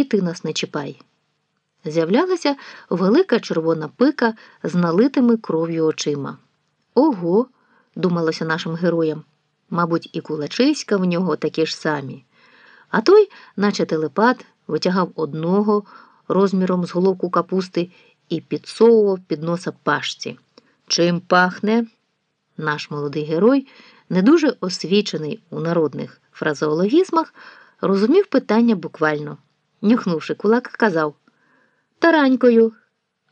і ти нас не чіпай. З'являлася велика червона пика з налитими кров'ю очима. Ого, думалося нашим героям, мабуть, і кулачиська в нього такі ж самі. А той, наче телепат, витягав одного розміром з головку капусти і підсовував під носа пашці. Чим пахне? Наш молодий герой, не дуже освічений у народних фразеологізмах, розумів питання буквально. Нюхнувши кулак, казав Таранькою.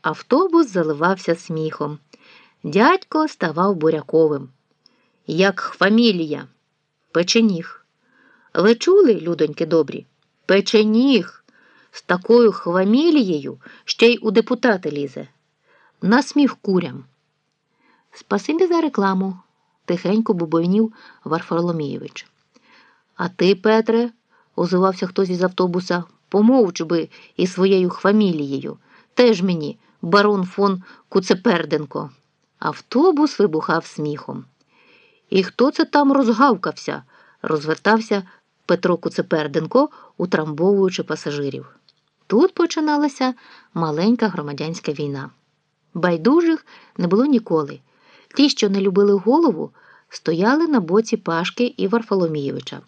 Автобус заливався сміхом. Дядько ставав буряковим. Як фамілія, печеніг. Ви чули, людоньки добрі? Печеніг. З такою хвамілією ще й у депутати лізе. На сміх курям. Спасибі за рекламу, тихенько бубойнів Варфоломійович. А ти, Петре, озивався хтось із автобуса, помовч би із своєю фамілією. Теж мені, барон фон Куцеперденко. Автобус вибухав сміхом. І хто це там розгавкався? розвертався Петро Куцеперденко, утрамбовуючи пасажирів. Тут починалася маленька громадянська війна. Байдужих не було ніколи. Ті, що не любили голову, стояли на боці Пашки і Варфоломійовича.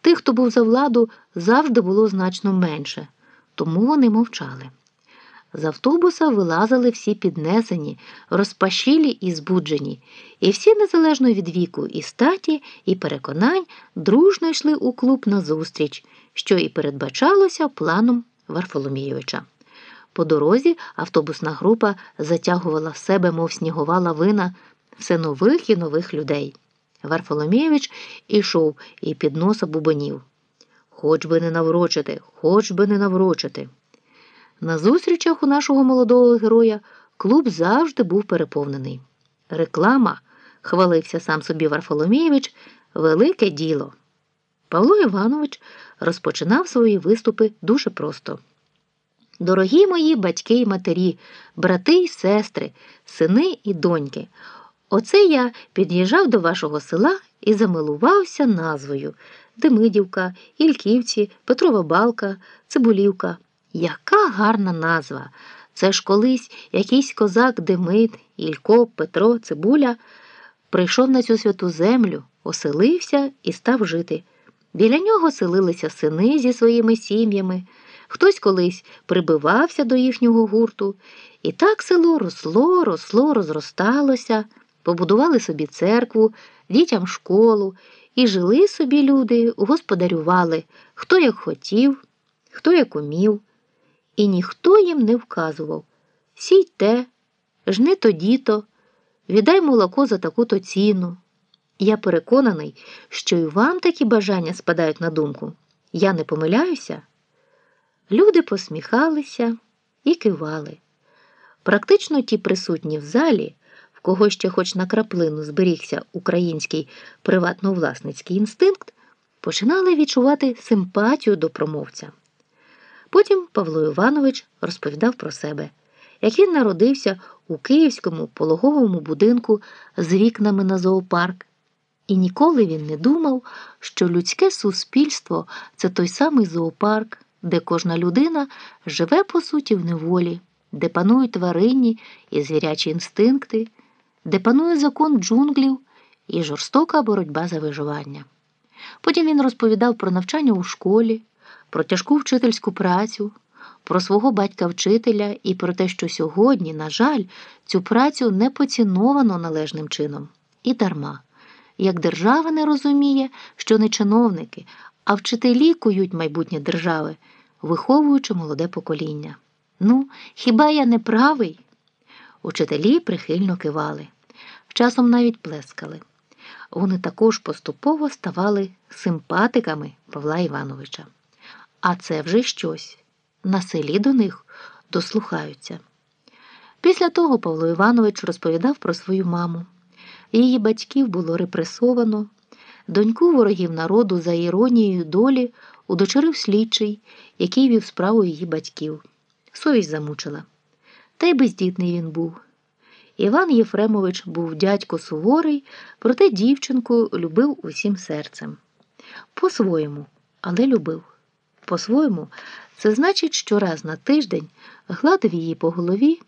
Тих, хто був за владу, завжди було значно менше, тому вони мовчали. З автобуса вилазили всі піднесені, розпашілі і збуджені, і всі, незалежно від віку і статі, і переконань, дружно йшли у клуб назустріч, що і передбачалося планом Варфоломійовича. По дорозі автобусна група затягувала в себе, мов снігова лавина, все нових і нових людей. Варфоломійович ішов і під носа бубонів. Хоч би не наврочити, хоч би не наврочити. На зустрічах у нашого молодого героя клуб завжди був переповнений. Реклама, хвалився сам собі Варфоломійович, велике діло. Павло Іванович розпочинав свої виступи дуже просто. Дорогі мої батьки і матері, брати й сестри, сини і доньки. Оце я під'їжджав до вашого села і замилувався назвою Демидівка, Ільківці, Петрова Балка, Цибулівка. Яка гарна назва! Це ж колись якийсь козак Демид, Ілько, Петро, Цибуля прийшов на цю святу землю, оселився і став жити. Біля нього селилися сини зі своїми сім'ями. Хтось колись прибивався до їхнього гурту, і так село росло, росло, розросталося, побудували собі церкву, дітям школу, і жили собі люди, господарювали, хто як хотів, хто як умів, і ніхто їм не вказував сій те, жни тоді-то, віддай молоко за таку-то ціну. Я переконаний, що і вам такі бажання спадають на думку. Я не помиляюся. Люди посміхалися і кивали. Практично ті присутні в залі, кого ще хоч на краплину зберігся український приватно-власницький інстинкт, починали відчувати симпатію до промовця. Потім Павло Іванович розповідав про себе, як він народився у київському пологовому будинку з вікнами на зоопарк, і ніколи він не думав, що людське суспільство це той самий зоопарк де кожна людина живе по суті в неволі, де панують тваринні і звірячі інстинкти, де панує закон джунглів і жорстока боротьба за виживання. Потім він розповідав про навчання у школі, про тяжку вчительську працю, про свого батька-вчителя і про те, що сьогодні, на жаль, цю працю не поціновано належним чином і дарма. Як держава не розуміє, що не чиновники, а вчителі кують майбутнє держави, виховуючи молоде покоління. Ну, хіба я не правий? Учителі прихильно кивали, часом навіть плескали. Вони також поступово ставали симпатиками Павла Івановича. А це вже щось. На селі до них дослухаються. Після того Павло Іванович розповідав про свою маму. Її батьків було репресовано. Доньку ворогів народу за іронією долі удочерив слідчий, який вів справу її батьків. Совість замучила. Та й бездітний він був. Іван Єфремович був дядько суворий, проте дівчинку любив усім серцем. По-своєму, але любив. По-своєму, це значить, що раз на тиждень гладив її по голові